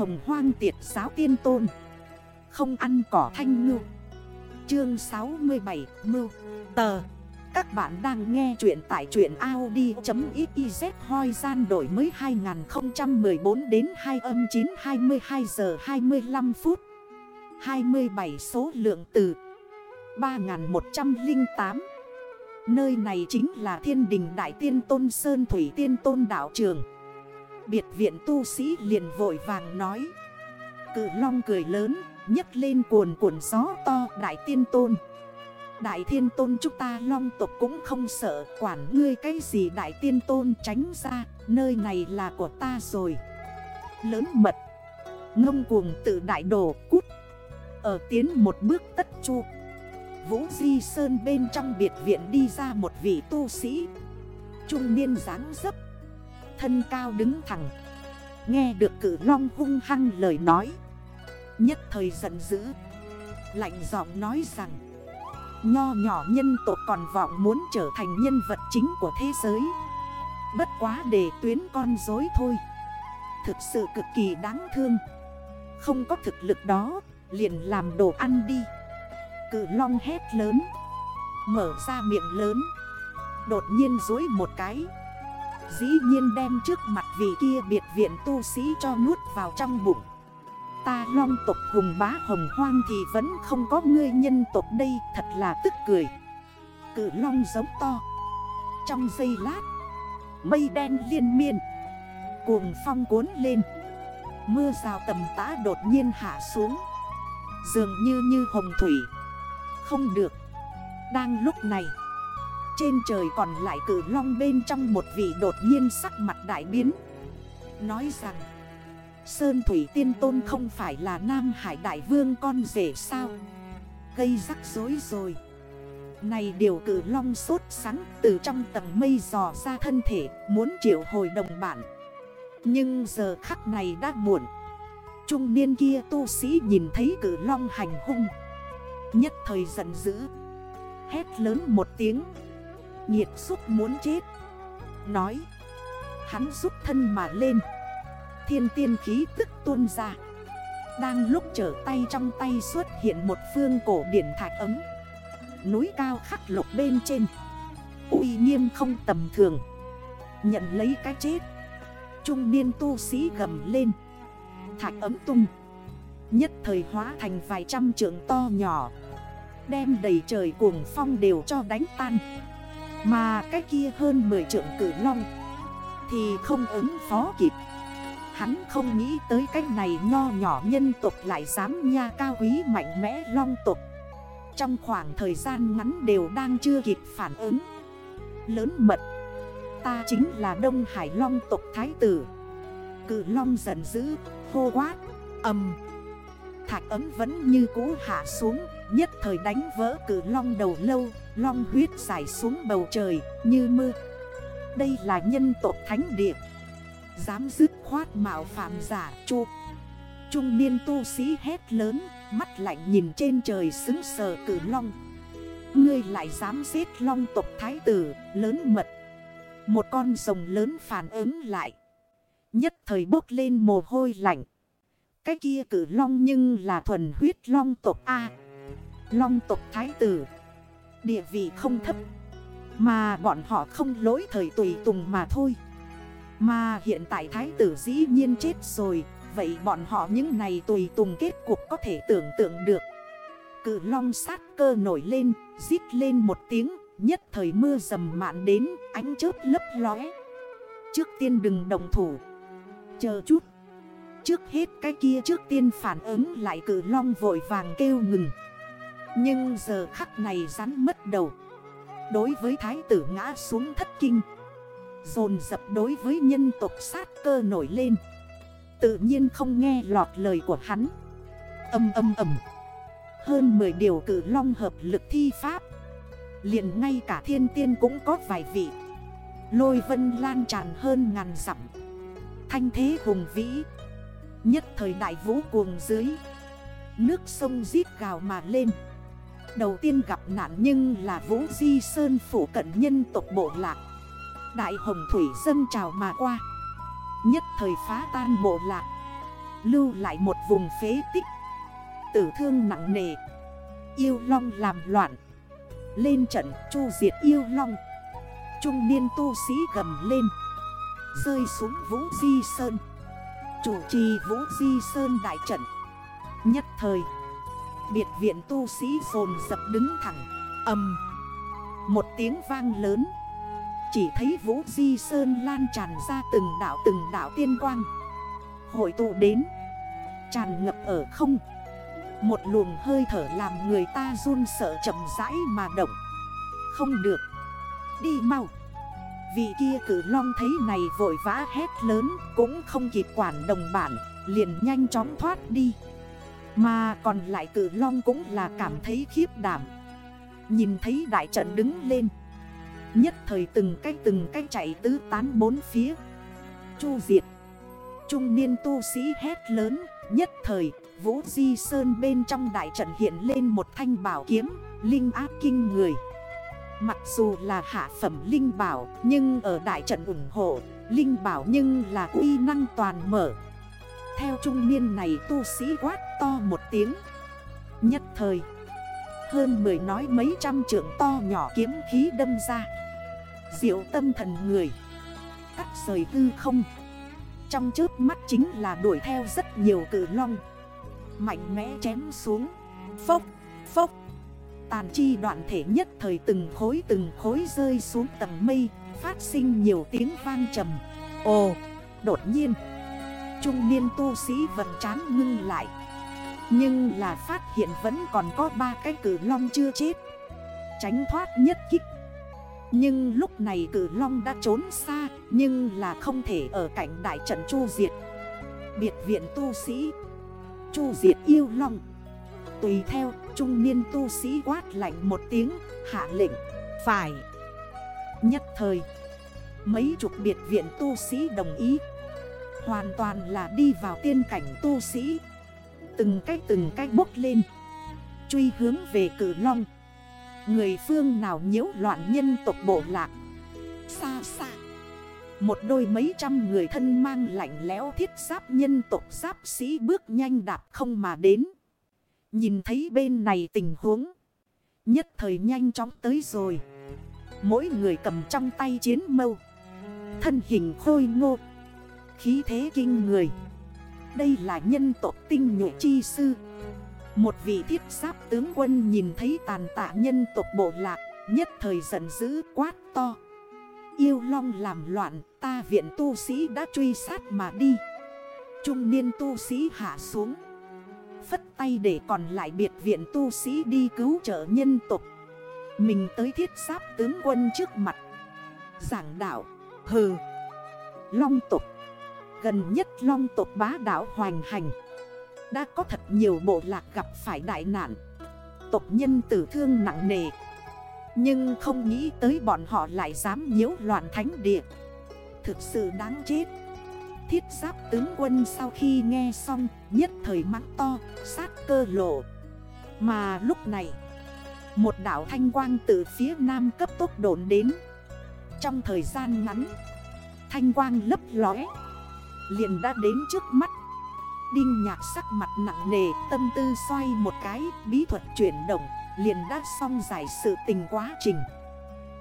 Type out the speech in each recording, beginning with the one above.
hồng hoang tiệt giáo tiên tôn. Không ăn cỏ thanh ngư. Chương 67 Mưu. Tờ. Các bạn đang nghe chuyện tại chuyện Audi.xyz hoi gian đổi mới 2014 đến 2 âm 9 22 giờ 25 phút. 27 số lượng từ 3108 Nơi này chính là thiên đình Đại Tiên Tôn Sơn Thủy Tiên Tôn Đảo Trường. Biệt viện tu sĩ liền vội vàng nói. Cự long cười lớn, nhấc lên cuồn cuộn gió to, Đại Tiên Tôn, Đại Thiên Tôn chúng ta long tộc cũng không sợ, Quản ngươi cái gì Đại Tiên Tôn tránh ra, Nơi này là của ta rồi. Lớn mật, Ngông cuồng tự đại đổ cút, Ở tiến một bước tất chu. Vũ Di Sơn bên trong biệt viện đi ra một vị tu sĩ, Trung niên dáng dấp Thân cao đứng thẳng. Nghe được cử long hung hăng lời nói. Nhất thời giận dữ. Lạnh giọng nói rằng, Nho nhỏ nhân tộc còn vọng muốn trở thành nhân vật chính của thế giới. Bất quá để tuyến con dối thôi. Thực sự cực kỳ đáng thương. Không có thực lực đó, Liền làm đồ ăn đi. Cự long hét lớn. Mở ra miệng lớn. Đột nhiên dối một cái. Dĩ nhiên đem trước mặt vị kia biệt viện tu sĩ cho nuốt vào trong bụng. Ta long tộc hùng bá hồng hoang thì vẫn không có ngươi nhân tộc đây, Thật là tức cười. Cự long giống to. Trong giây lát, Mây đen liên miên. Cuồng phong cuốn lên. Mưa rào tầm tã đột nhiên hạ xuống. Dường như như hồng thủy. Không được. Đang lúc này trên trời còn lại cử long bên trong một vị đột nhiên sắc mặt đại biến. Nói rằng, Sơn Thủy Tiên Tôn không phải là Nam Hải Đại Vương con rể sao? Gây rắc rối rồi. Này điều cử long sốt sắng từ trong tầng mây dò ra thân thể, Muốn triệu hồi đồng bản Nhưng giờ khắc này đã muộn. Trung niên kia tu sĩ nhìn thấy cử long hành hung. Nhất thời giận dữ. Hét lớn một tiếng. Nhiệt xúc muốn chết. Nói, Hắn rút thân mà lên. Thiên tiên khí tức tuôn ra. Đang lúc trở tay trong tay xuất hiện một phương cổ điển thạch ấm. Núi cao khắc lục bên trên. Uy nghiêm không tầm thường. Nhận lấy cái chết. Trung niên tu sĩ gầm lên. Thạch ấm tung. Nhất thời hóa thành vài trăm trượng to nhỏ. Đem đầy trời cuồng phong đều cho đánh tan. Mà cái kia hơn 10 trượng cử long Thì không ứng phó kịp. Hắn không nghĩ tới cách này nho nhỏ nhân tục lại dám nha cao quý mạnh mẽ long tục Trong khoảng thời gian ngắn đều đang chưa kịp phản ứng. Lớn mật Ta chính là Đông Hải Long tục Thái Tử. Cự Long giận dữ, hô quát, ầm. Thạch ấm vẫn như cũ hạ xuống Nhất thời đánh vỡ cử long đầu lâu. Long huyết dài xuống bầu trời, như mưa. Đây là nhân tộc thánh địa. Dám dứt khoát mạo phạm giả chu. Trung niên tu sĩ hét lớn, Mắt lạnh nhìn trên trời xứng sờ cử long. Ngươi lại dám giết long tộc thái tử, Lớn mật. Một con rồng lớn phản ứng lại. Nhất thời bốc lên mồ hôi lạnh. Cái kia cử long nhưng là thuần huyết long tộc A. Long tộc thái tử. Địa vị không thấp. Mà bọn họ không lỗi thời tùy tùng mà thôi. Mà hiện tại thái tử dĩ nhiên chết rồi. Vậy bọn họ những này tùy tùng kết cục có thể tưởng tượng được. Cự long sát cơ nổi lên Giít lên một tiếng, Nhất thời mưa dầm mạn đến, Ánh chớp lấp lóe. Trước tiên đừng đồng thủ. Chờ chút. Trước hết cái kia trước tiên phản ứng lại cử long vội vàng kêu ngừng. Nhưng giờ khắc này rắn mất đầu. Đối với thái tử ngã xuống thất kinh. Dồn dập đối với nhân tộc sát cơ nổi lên. Tự nhiên không nghe lọt lời của hắn. Âm âm âm Hơn 10 điều cử long hợp lực thi pháp. Liền ngay cả thiên tiên cũng có vài vị. Lôi vân lan tràn hơn ngàn dặm. Thanh thế hùng vĩ. Nhất thời đại vũ cuồng dưới. Nước sông giít gào mà lên. Đầu tiên gặp nạn nhưng là Vũ Di Sơn phủ cận nhân tộc bộ lạc. Đại hồng thủy dâng trào mà qua. Nhất thời phá tan bộ lạc. Lưu lại một vùng phế tích. Tử thương nặng nề. Yêu long làm loạn. Lên trận chu diệt yêu long. Trung niên tu sĩ gầm lên. Rơi xuống Vũ Di Sơn. Chủ trì Vũ Di Sơn đại trận. Nhất thời Biệt viện tu sĩ dồn dập đứng thẳng Âm Một tiếng vang lớn. Chỉ thấy Vũ Di Sơn lan tràn ra từng đảo từng đảo tiên quang. Hội tụ đến, Tràn ngập ở không. Một luồng hơi thở làm người ta run sợ chậm rãi mà động. Không được, Đi mau. Vị kia cử long thấy này vội vã hét lớn, Cũng không kịp quản đồng bản, Liền nhanh chóng thoát đi. Mà còn lại cử long cũng là cảm thấy khiếp đảm. Nhìn thấy đại trận đứng lên. Nhất thời từng cách từng cách chạy tứ tán bốn phía. Chu diệt. Trung niên tu sĩ hét lớn. Nhất thời, Vũ Di Sơn bên trong đại trận hiện lên một thanh bảo kiếm, Linh áp kinh người. Mặc dù là hạ phẩm Linh Bảo, Nhưng ở đại trận ủng hộ, Linh Bảo nhưng là uy năng toàn mở. Theo trung niên này tu sĩ quát to một tiếng. Nhất thời Hơn mười nói mấy trăm trượng to nhỏ kiếm khí đâm ra. Diệu tâm thần người Cắt rời hư không. Trong trước mắt chính là đuổi theo rất nhiều cử long. Mạnh mẽ chém xuống. Phốc, phốc. Tàn chi đoạn thể nhất thời từng khối từng khối rơi xuống tầng mây Phát sinh nhiều tiếng vang trầm. Ồ, đột nhiên. Trung niên tu sĩ vật chán ngưng lại. Nhưng là phát hiện vẫn còn có ba cái cử long chưa chết. Tránh thoát nhất kích. Nhưng lúc này cử long đã trốn xa, Nhưng là không thể ở cạnh đại trận chu diệt. Biệt viện tu sĩ. Chu diệt yêu long. Tùy theo, trung niên tu sĩ quát lạnh một tiếng, Hạ lệnh. Phải. Nhất thời, Mấy chục biệt viện tu sĩ đồng ý. Hoàn toàn là đi vào tiên cảnh tu sĩ Từng cách từng cách bốc lên Truy hướng về cử long Người phương nào nhiễu loạn nhân tộc bộ lạc Xa xa Một đôi mấy trăm người thân mang lạnh lẽo thiết giáp nhân tộc giáp sĩ bước nhanh đạp không mà đến Nhìn thấy bên này tình huống. Nhất thời nhanh chóng tới rồi. Mỗi người cầm trong tay chiến mâu. Thân hình khôi ngô. Khí thế kinh người. Đây là nhân tộc tinh nhuệ chi sư. Một vị thiết giáp tướng quân nhìn thấy tàn tạ nhân tộc bộ lạc. Nhất thời giận dữ quát to. Yêu long làm loạn, ta viện tu sĩ đã truy sát mà đi. Trung niên tu sĩ hạ xuống phất tay để còn lại biệt viện tu sĩ đi cứu trợ nhân tục Mình tới thiết giáp tướng quân trước mặt Giảng đạo, Hừ Long tục Gần nhất long tộc bá đảo hoành hành. Đã có thật nhiều bộ lạc gặp phải đại nạn. Tộc nhân tử thương nặng nề. Nhưng không nghĩ tới bọn họ lại dám nhiễu loạn thánh địa. Thực sự đáng chết. Thiết giáp tướng quân sau khi nghe xong, Nhất thời mắt to, sát cơ lộ. Mà lúc này, Một đảo thanh quang từ phía nam cấp tốc đồn đến. Trong thời gian ngắn, Thanh quang lấp lóe. Liền đã đến trước mắt. Đinh nhạc sắc mặt nặng nề, Tâm tư xoay một cái, Bí thuật chuyển động, Liền đã xong giải sự tình quá trình.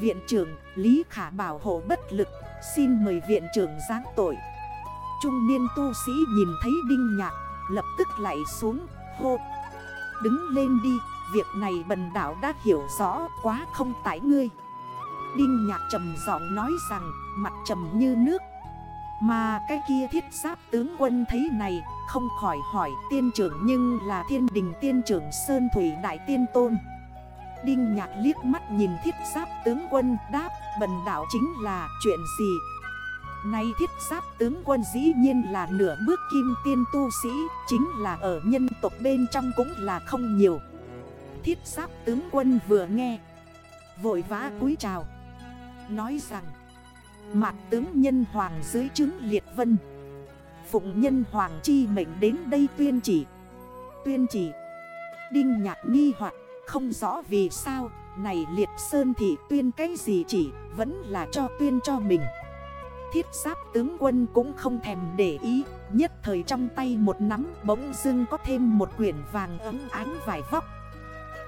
Viện trưởng Lý Khả bảo hộ bất lực, Xin mời viện trưởng giáng tội. Trung niên tu sĩ nhìn thấy đinh nhạc, Lập tức lại xuống, hô. Đứng lên đi, Việc này bần đảo đã hiểu rõ, quá không tải ngươi. Đinh nhạc trầm giọng nói rằng, Mặt trầm như nước mà cái kia thiết giáp tướng quân thấy này, Không khỏi hỏi, tiên trưởng Nhưng là thiên đình tiên trưởng Sơn Thủy Đại Tiên Tôn. Đinh nhạc liếc mắt nhìn thiết giáp tướng quân, đáp, Bần đảo chính là chuyện gì? Nay thiết giáp tướng quân dĩ nhiên là nửa bước kim tiên tu sĩ, Chính là ở nhân tộc bên trong cũng là không nhiều. Thiết giáp tướng quân vừa nghe, Vội vã cúi chào, Nói rằng Mạc tướng nhân hoàng dưới chứng liệt vân. Phụng nhân hoàng chi mệnh đến đây tuyên chỉ. Tuyên chỉ. Đinh nhạc nghi hoặc, không rõ vì sao, Này liệt sơn thì tuyên cái gì chỉ, Vẫn là cho tuyên cho mình. Thiết giáp tướng quân cũng không thèm để ý, Nhất thời trong tay một nắm bỗng dưng có thêm một quyển vàng ấm ánh vài vóc.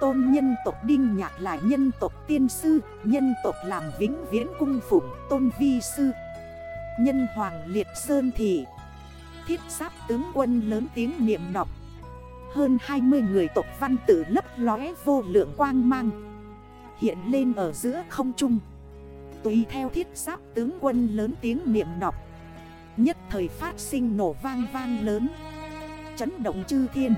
Tôn nhân tộc Đinh Nhạc là nhân tộc tiên sư, Nhân tộc làm vĩnh viễn cung phụng, tôn vi sư. Nhân hoàng liệt sơn thị. Thiết giáp tướng quân lớn tiếng niệm đọc. Hơn 20 người tộc văn tử lấp lóe vô lượng quang mang. Hiện lên ở giữa không trung. Tùy theo thiết giáp tướng quân lớn tiếng niệm đọc. Nhất thời phát sinh nổ vang vang lớn. Chấn động chư thiên.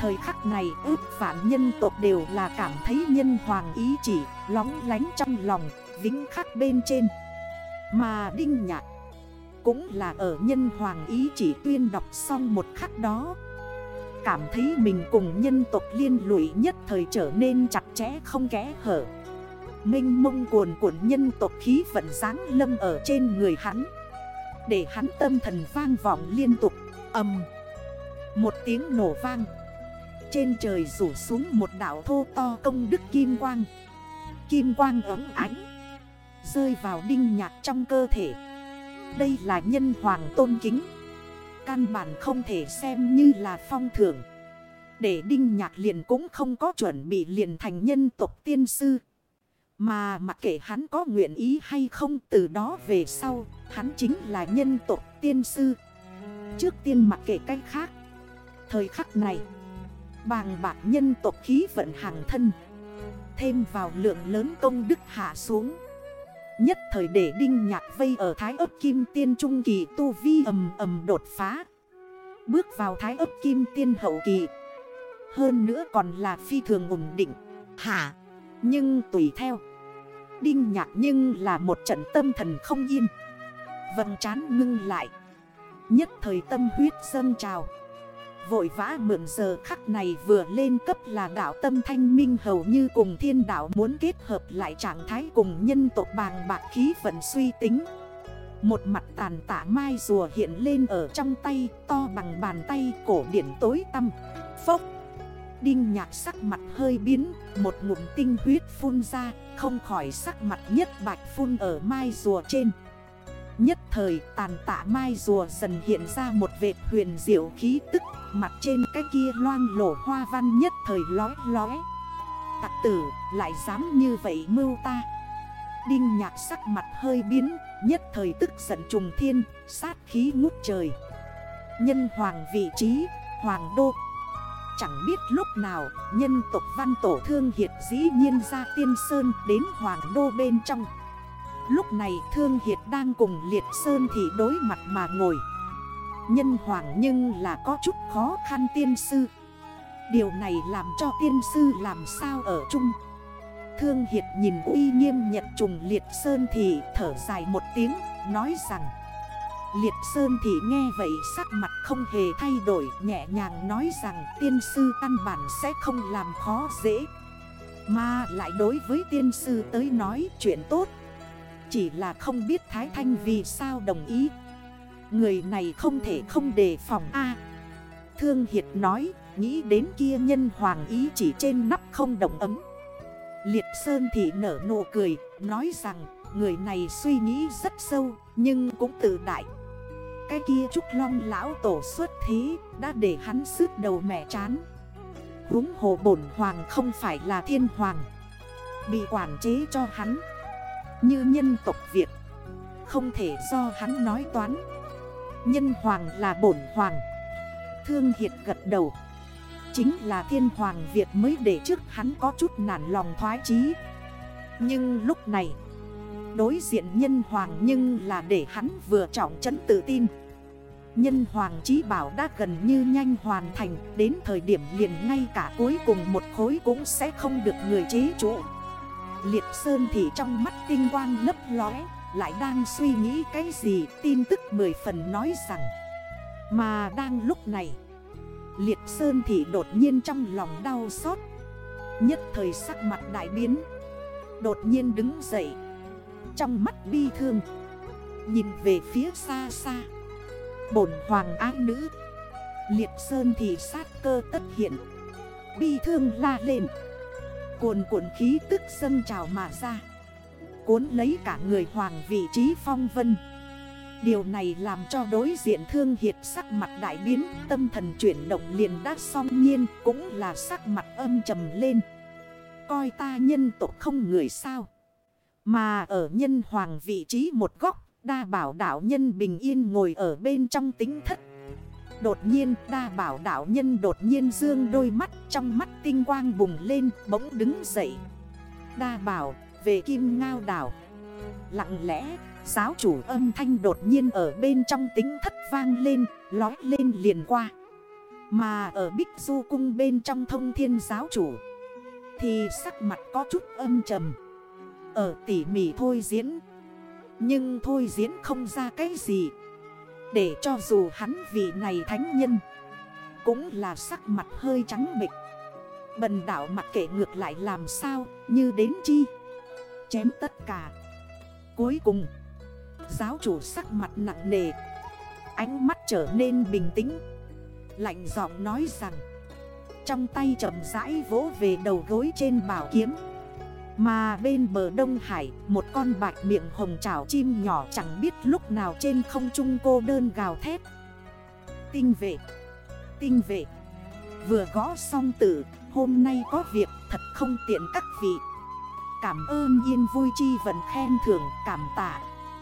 Thời khắc này ước phản nhân tộc đều là cảm thấy nhân hoàng ý chỉ, Lóng lánh trong lòng, vĩnh khắc bên trên. Mà đinh nhạc Cũng là ở nhân hoàng ý chỉ tuyên đọc xong một khắc đó. Cảm thấy mình cùng nhân tộc liên lụy nhất thời trở nên chặt chẽ không kẽ hở. Minh mông cuồn cuộn nhân tộc khí vận sáng lâm ở trên người hắn. Để hắn tâm thần vang vọng liên tục Âm Một tiếng nổ vang. Trên trời rủ xuống một đảo thô to công đức kim quang. Kim quang ấm ánh, Rơi vào đinh nhạc trong cơ thể. Đây là nhân hoàng tôn kính. Căn bản không thể xem như là phong thưởng. Để đinh nhạc liền cũng không có chuẩn bị liền thành nhân tộc tiên sư. Mà mặc kệ hắn có nguyện ý hay không, từ đó về sau, Hắn chính là nhân tộc tiên sư. Trước tiên mặc kệ cách khác, Thời khắc này Bàng bạc nhân tộc khí vận hàng thân. Thêm vào lượng lớn công đức hạ xuống. Nhất thời để đinh nhạc vây ở thái ấp kim tiên trung kỳ tu vi ầm ầm đột phá. Bước vào thái ấp kim tiên hậu kỳ. Hơn nữa còn là phi thường ổn định. Hả Nhưng tùy theo. Đinh nhạc nhưng là một trận tâm thần không yên. Vầng chán ngưng lại. Nhất thời tâm huyết dâng trào. Vội vã mượn giờ khắc này vừa lên cấp là đảo tâm thanh minh hầu như cùng thiên đảo muốn kết hợp lại trạng thái cùng nhân tộc bàng bạc khí vận suy tính. Một mặt tàn tả mai rùa hiện lên ở trong tay to bằng bàn tay cổ điển tối tăm. Phốc! Đinh nhạc sắc mặt hơi biến, một ngụm tinh huyết phun ra, không khỏi sắc mặt nhất bạch phun ở mai rùa trên. Nhất thời tàn tạ mai rùa dần hiện ra một vệt huyền diệu khí tức, Mặt trên cái kia loang lổ hoa văn nhất thời lói lói. Tặc tử lại dám như vậy mưu ta. Đinh nhạc sắc mặt hơi biến, Nhất thời tức giận trùng thiên, Sát khí ngút trời. Nhân hoàng vị trí, Hoàng đô. Chẳng biết lúc nào, nhân tộc văn tổ thương hiệt dĩ nhiên ra tiên sơn đến hoàng đô bên trong. Lúc này thương hiệt đang cùng liệt sơn thị đối mặt mà ngồi. Nhân hoàng nhưng là có chút khó khăn tiên sư. Điều này làm cho tiên sư làm sao ở chung? Thương hiệt nhìn uy nghiêm nhật trùng liệt sơn thị thở dài một tiếng, Nói rằng, Liệt Sơn thì nghe vậy sắc mặt không hề thay đổi, Nhẹ nhàng nói rằng tiên sư căn bản sẽ không làm khó dễ. Mà lại đối với tiên sư tới nói chuyện tốt chỉ là không biết Thái Thanh vì sao đồng ý. Người này không thể không đề phòng A. Thương Hiệt nói, Nghĩ đến kia nhân hoàng ý chỉ trên nắp không đồng ấm. Liệt Sơn thì nở nụ cười, Nói rằng, người này suy nghĩ rất sâu, Nhưng cũng tự đại. Cái kia Trúc Long lão tổ xuất thí Đã để hắn sức đầu mẹ chán. Húng hồ bổn hoàng không phải là thiên hoàng. Bị quản chế cho hắn như nhân tộc Việt. Không thể do hắn nói toán. Nhân hoàng là bổn hoàng. Thương Hiệt gật đầu. Chính là thiên hoàng Việt mới để trước hắn có chút nản lòng thoái chí. Nhưng lúc này, Đối diện nhân hoàng nhưng là để hắn vừa trọng trấn tự tin. Nhân hoàng trí bảo đã gần như nhanh hoàn thành, Đến thời điểm liền ngay cả cuối cùng một khối cũng sẽ không được người chế trụ. Liệt Sơn thì trong mắt tinh quang lấp lóe, Lại đang suy nghĩ cái gì? Tin tức mười phần nói rằng, Mà đang lúc này, Liệt Sơn thì đột nhiên trong lòng đau xót. Nhất thời sắc mặt đại biến, Đột nhiên đứng dậy, trong mắt bi thương, Nhìn về phía xa xa. Bổn hoàng ái nữ, Liệt sơn thì sát cơ tất hiện, Bi thương la lên. Cuồn cuộn khí tức dâng trào mà ra. Cuốn lấy cả người hoàng vị trí phong vân. Điều này làm cho đối diện thương hiệt sắc mặt đại biến, Tâm thần chuyển động liền đã song nhiên, Cũng là sắc mặt âm trầm lên. Coi ta nhân tộc không người sao? Mà ở nhân hoàng vị trí một góc, Đa bảo đảo nhân bình yên ngồi ở bên trong tính thất. Đột nhiên, đa bảo đảo nhân đột nhiên dương đôi mắt, Trong mắt tinh quang bùng lên, bỗng đứng dậy. Đa bảo, về kim ngao đảo. Lặng lẽ, giáo chủ âm thanh đột nhiên ở bên trong tính thất vang lên, Lói lên liền qua. Mà ở Bích Du cung bên trong thông thiên giáo chủ, Thì sắc mặt có chút âm trầm. Ở tỉ mỉ thôi diễn. Nhưng thôi diễn không ra cái gì. Để cho dù hắn vị này thánh nhân, Cũng là sắc mặt hơi trắng bịch Bần đảo mặc kệ ngược lại làm sao, Như đến chi? Chém tất cả. Cuối cùng, Giáo chủ sắc mặt nặng nề. Ánh mắt trở nên bình tĩnh. Lạnh giọng nói rằng, Trong tay chậm rãi vỗ về đầu gối trên bảo kiếm. Mà bên bờ Đông Hải, Một con bạch miệng hồng chảo chim nhỏ chẳng biết lúc nào trên không trung cô đơn gào thét. Tinh vệ Tinh vệ, Vừa gõ xong tử, Hôm nay có việc, thật không tiện các vị. Cảm ơn yên vui chi vẫn khen thưởng, cảm tạ.